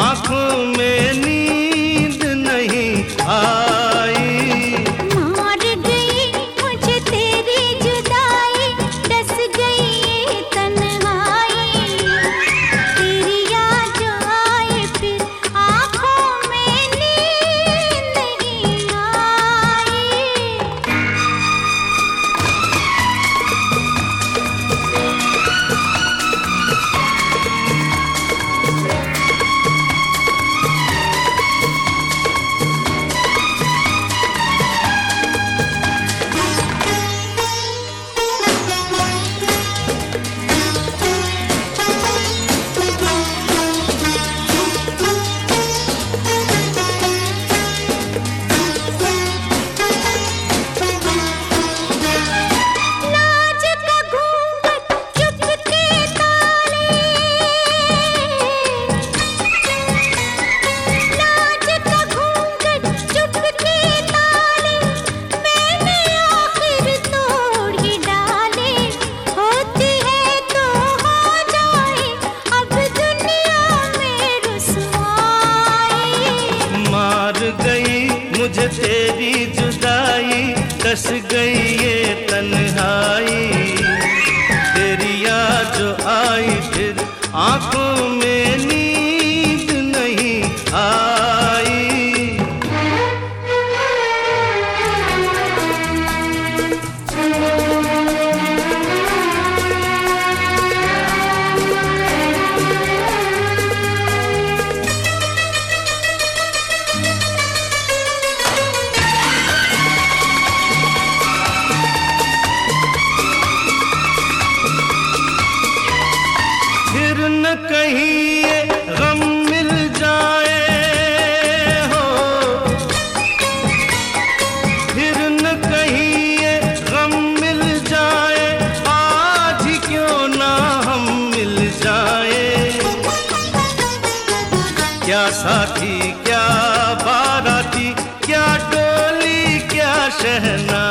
आँखों में नींद नहीं आ गई मुझे तेरी जुदाई कस गई ये तन्हाई। तेरी याद आई फिर आँखों में साथी क्या बाराती क्या टोली क्या शहना?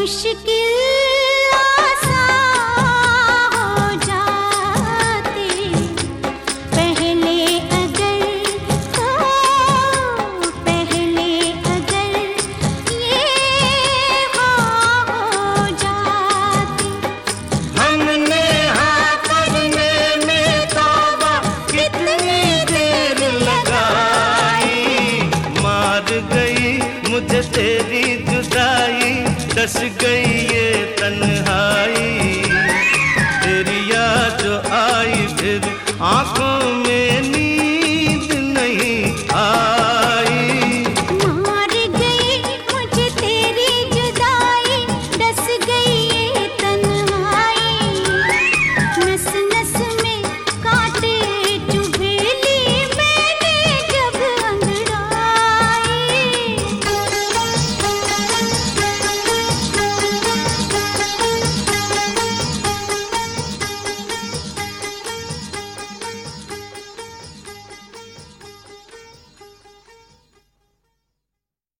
मुश्किल गई ये तन्हाई। तेरी याद जो आई फिर आँखों